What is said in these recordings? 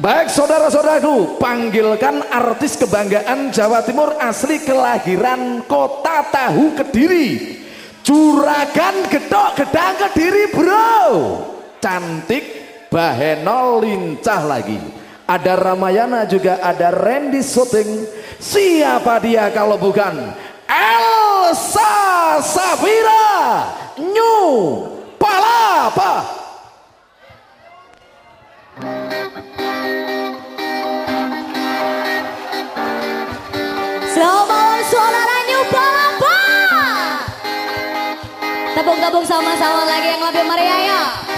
Baik saudara-saudaraku, panggilkan artis kebanggaan Jawa Timur asli kelahiran kota Tahu Kediri. Juragan Gedok Gedang Kediri bro. Cantik, bahenol, lincah lagi. Ada Ramayana juga, ada Randy Shooting. Siapa dia kalau bukan Elsa Safira New Palapa tepuk sama-sama lagi yang lebih meriah ya.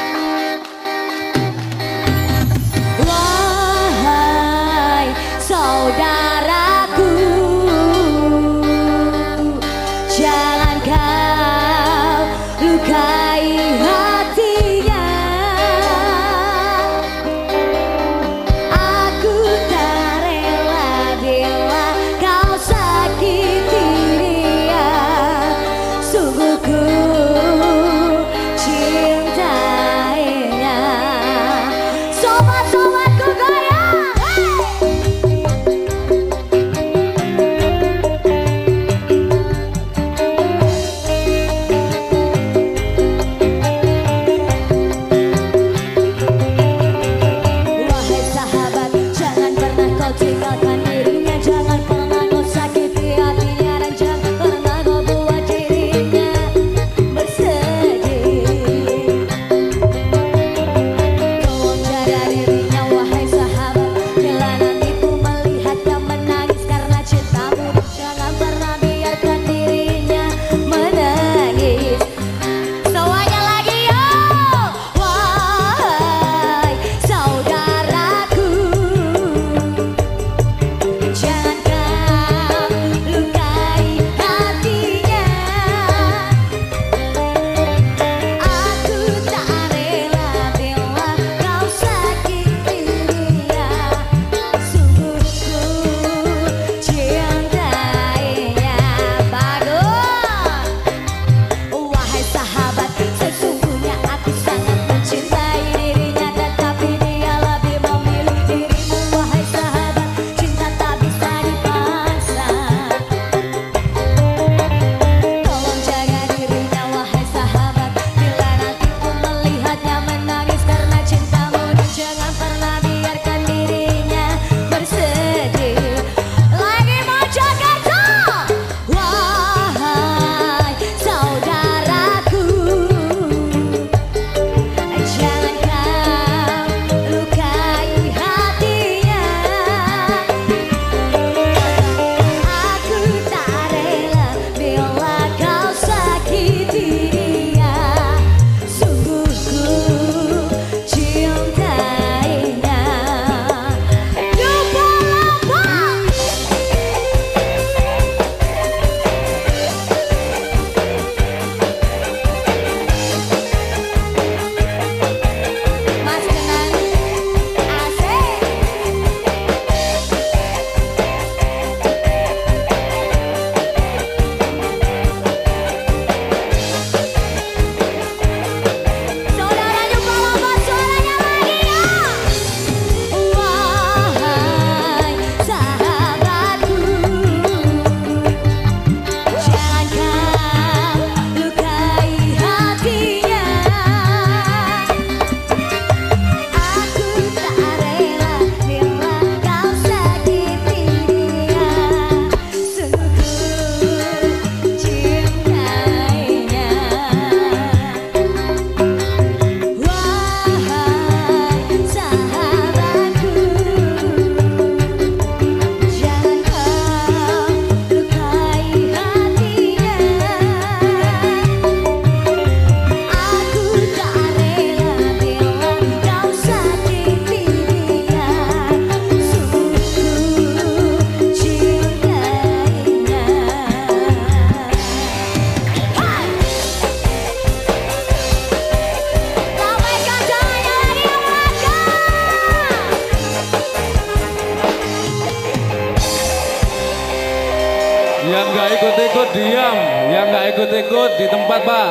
ikut diam, yang nggak ikut-ikut di tempat pak.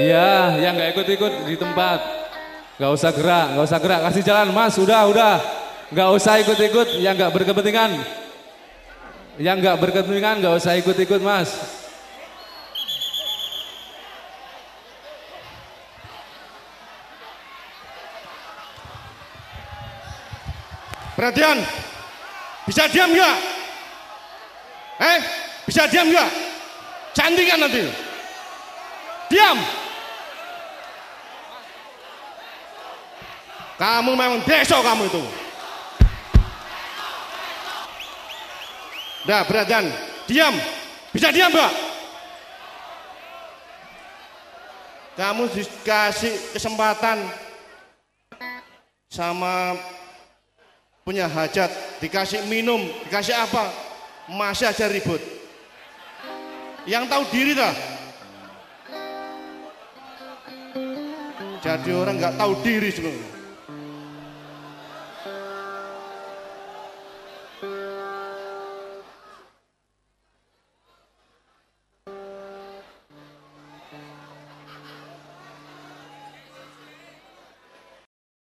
Iya, yang nggak ikut-ikut di tempat. Gak usah gerak, gak usah gerak, kasih jalan mas, udah, udah. Gak usah ikut-ikut, yang nggak berkepentingan. Yang nggak berkepentingan gak usah ikut-ikut mas. Perhatian, bisa diam nggak? Eh? Bisa diam nggak? Cantikan nanti. Diam. Kamu memang besok kamu itu. Dah, perhatian. Diam. Bisa diam nggak? Kamu dikasih kesempatan sama punya hajat, dikasih minum, dikasih apa, masih aja ribut. Yang tahu diri dah. Jadi orang nggak tahu diri sebenarnya.